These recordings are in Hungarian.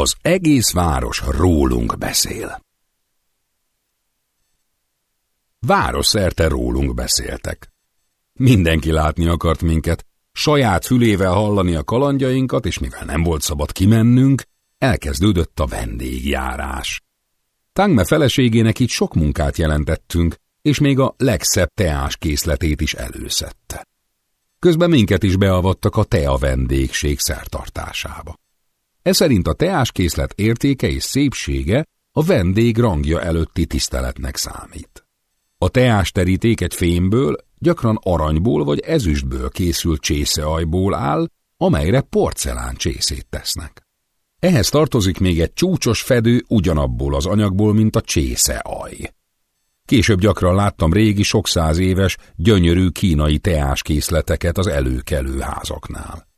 Az egész város rólunk beszél. Város szerte rólunk beszéltek. Mindenki látni akart minket, saját fülével hallani a kalandjainkat, és mivel nem volt szabad kimennünk, elkezdődött a vendégjárás. Tangme feleségének itt sok munkát jelentettünk, és még a legszebb teás készletét is előszette. Közben minket is beavattak a tea vendégség szertartásába. Ez a teáskészlet értéke és szépsége a vendég rangja előtti tiszteletnek számít. A teásteríték egy fémből, gyakran aranyból vagy ezüstből készült csészeajból áll, amelyre porcelán csészét tesznek. Ehhez tartozik még egy csúcsos fedő ugyanabból az anyagból, mint a csészeaj. Később gyakran láttam régi, sok száz éves, gyönyörű kínai teáskészleteket az előkelő házaknál.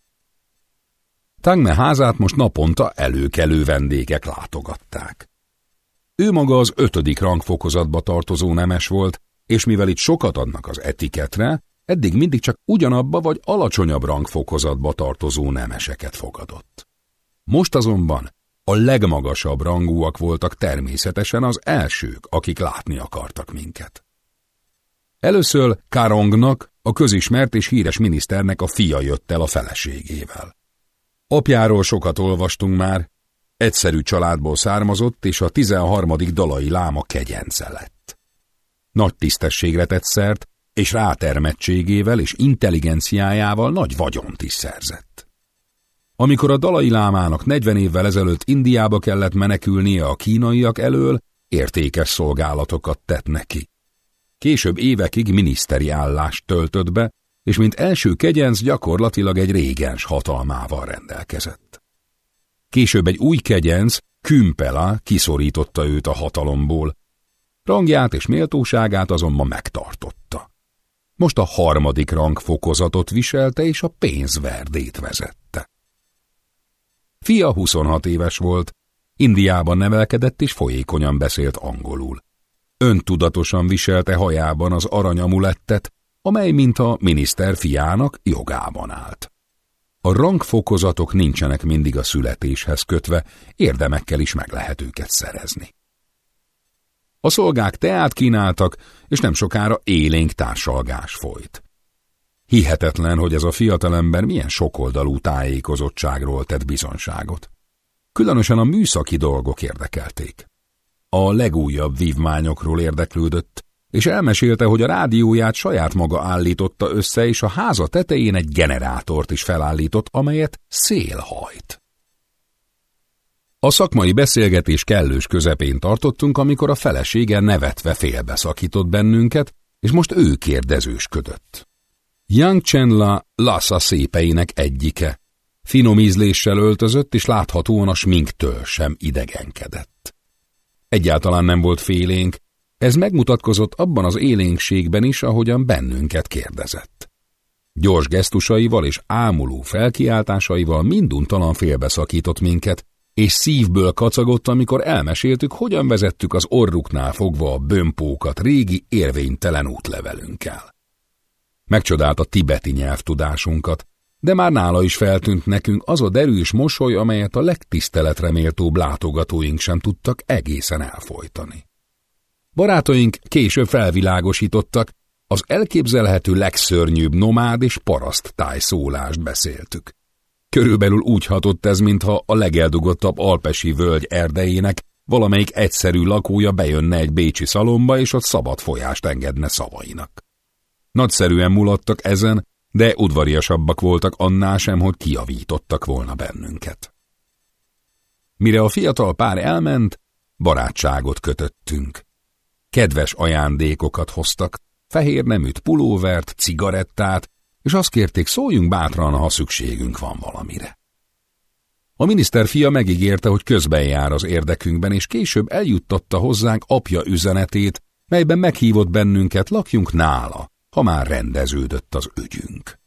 Tangme házát most naponta előkelő vendégek látogatták. Ő maga az ötödik rangfokozatba tartozó nemes volt, és mivel itt sokat adnak az etiketre, eddig mindig csak ugyanabba vagy alacsonyabb rangfokozatba tartozó nemeseket fogadott. Most azonban a legmagasabb rangúak voltak természetesen az elsők, akik látni akartak minket. Először Karongnak, a közismert és híres miniszternek a fia jött el a feleségével. Apjáról sokat olvastunk már, egyszerű családból származott, és a 13. dalai láma kegyence lett. Nagy tisztességre tett szert, és rátermettségével és intelligenciájával nagy vagyont is szerzett. Amikor a dalai lámának 40 évvel ezelőtt Indiába kellett menekülnie a kínaiak elől, értékes szolgálatokat tett neki. Később évekig miniszteri állást töltött be, és mint első kegyenc gyakorlatilag egy régens hatalmával rendelkezett. Később egy új kegyenc, Kümpela kiszorította őt a hatalomból, rangját és méltóságát azonban megtartotta. Most a harmadik rangfokozatot viselte és a pénzverdét vezette. Fia 26 éves volt, Indiában nevelkedett és folyékonyan beszélt angolul. Öntudatosan viselte hajában az aranyamulettet, amely mint a miniszter fiának jogában állt. A rangfokozatok nincsenek mindig a születéshez kötve, érdemekkel is meg lehet őket szerezni. A szolgák teát kínáltak, és nem sokára élénk társalgás folyt. Hihetetlen, hogy ez a fiatalember milyen sokoldalú tájékozottságról tett bizonságot. Különösen a műszaki dolgok érdekelték. A legújabb vívmányokról érdeklődött, és elmesélte, hogy a rádióját saját maga állította össze, és a háza tetején egy generátort is felállított, amelyet szél hajt. A szakmai beszélgetés kellős közepén tartottunk, amikor a felesége nevetve félbeszakított bennünket, és most ő kérdezősködött. Yang Chenla Lhasa szépeinek egyike. Finom ízléssel öltözött, és láthatóan a sminktől sem idegenkedett. Egyáltalán nem volt félénk, ez megmutatkozott abban az élénkségben is, ahogyan bennünket kérdezett. Gyors gesztusaival és ámuló felkiáltásaival minduntalan félbeszakított minket, és szívből kacagott, amikor elmeséltük, hogyan vezettük az orruknál fogva a bömpókat régi érvénytelen útlevelünkkel. A tibeti nyelvtudásunkat, de már nála is feltűnt nekünk az a derűs mosoly, amelyet a legtiszteletre méltóbb látogatóink sem tudtak egészen elfolytani. Barátaink később felvilágosítottak, az elképzelhető legszörnyűbb nomád és paraszt tájszólást beszéltük. Körülbelül úgy hatott ez, mintha a legeldugottabb alpesi völgy erdejének valamelyik egyszerű lakója bejönne egy bécsi szalomba, és ott szabad folyást engedne szavainak. Nagyszerűen mulattak ezen, de udvariasabbak voltak annál sem, hogy kiavítottak volna bennünket. Mire a fiatal pár elment, barátságot kötöttünk. Kedves ajándékokat hoztak, fehér neműt pulóvert, cigarettát, és azt kérték, szóljunk bátran, ha szükségünk van valamire. A miniszter fia megígérte, hogy közben jár az érdekünkben, és később eljuttatta hozzánk apja üzenetét, melyben meghívott bennünket, lakjunk nála, ha már rendeződött az ügyünk.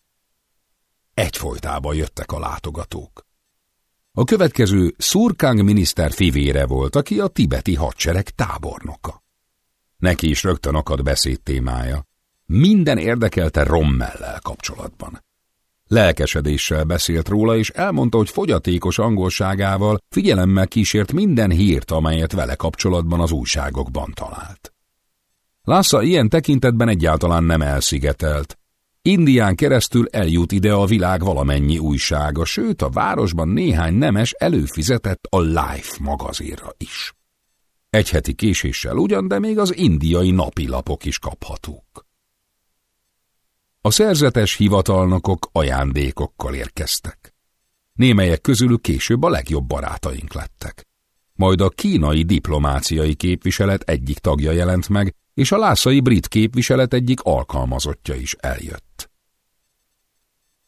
Egyfolytában jöttek a látogatók. A következő Szurkang miniszter fivére volt, aki a tibeti hadsereg tábornoka. Neki is rögtön akad beszéd témája. Minden érdekelte Rommellel kapcsolatban. Lelkesedéssel beszélt róla, és elmondta, hogy fogyatékos angolságával figyelemmel kísért minden hírt, amelyet vele kapcsolatban az újságokban talált. Lassa ilyen tekintetben egyáltalán nem elszigetelt. Indián keresztül eljut ide a világ valamennyi újsága, sőt a városban néhány nemes előfizetett a Life magazinra is. Egy heti késéssel ugyan, de még az indiai napilapok is kaphatók. A szerzetes hivatalnokok ajándékokkal érkeztek. Némelyek közülük később a legjobb barátaink lettek. Majd a kínai diplomáciai képviselet egyik tagja jelent meg, és a lászai brit képviselet egyik alkalmazottja is eljött.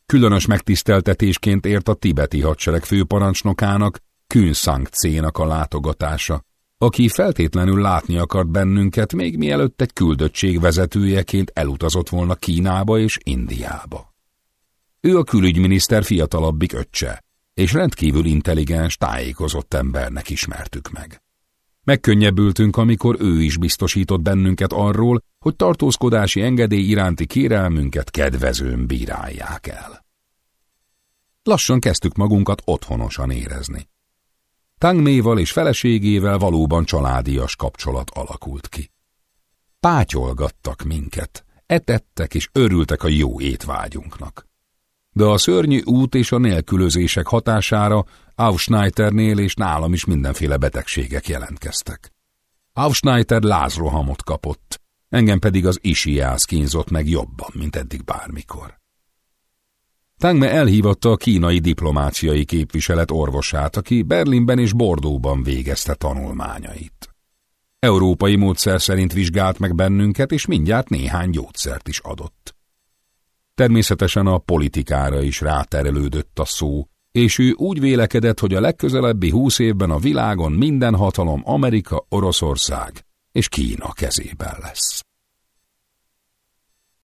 Különös megtiszteltetésként ért a tibeti hadsereg főparancsnokának, Kün Sang a látogatása, aki feltétlenül látni akart bennünket, még mielőtt egy küldöttség vezetőjeként elutazott volna Kínába és Indiába. Ő a külügyminiszter fiatalabbik öccse, és rendkívül intelligens, tájékozott embernek ismertük meg. Megkönnyebbültünk, amikor ő is biztosított bennünket arról, hogy tartózkodási engedély iránti kérelmünket kedvezőn bírálják el. Lassan kezdtük magunkat otthonosan érezni. Tangméval és feleségével valóban családias kapcsolat alakult ki. Pátyolgattak minket, etettek és örültek a jó étvágyunknak. De a szörnyű út és a nélkülözések hatására Aufschneiternél és nálam is mindenféle betegségek jelentkeztek. Aufschneiter lázrohamot kapott, engem pedig az isiász kínzott meg jobban, mint eddig bármikor. Tangme elhívatta a kínai diplomáciai képviselet orvosát, aki Berlinben és Bordóban végezte tanulmányait. Európai módszer szerint vizsgált meg bennünket, és mindjárt néhány gyógyszert is adott. Természetesen a politikára is ráterelődött a szó, és ő úgy vélekedett, hogy a legközelebbi húsz évben a világon minden hatalom Amerika, Oroszország és Kína kezében lesz.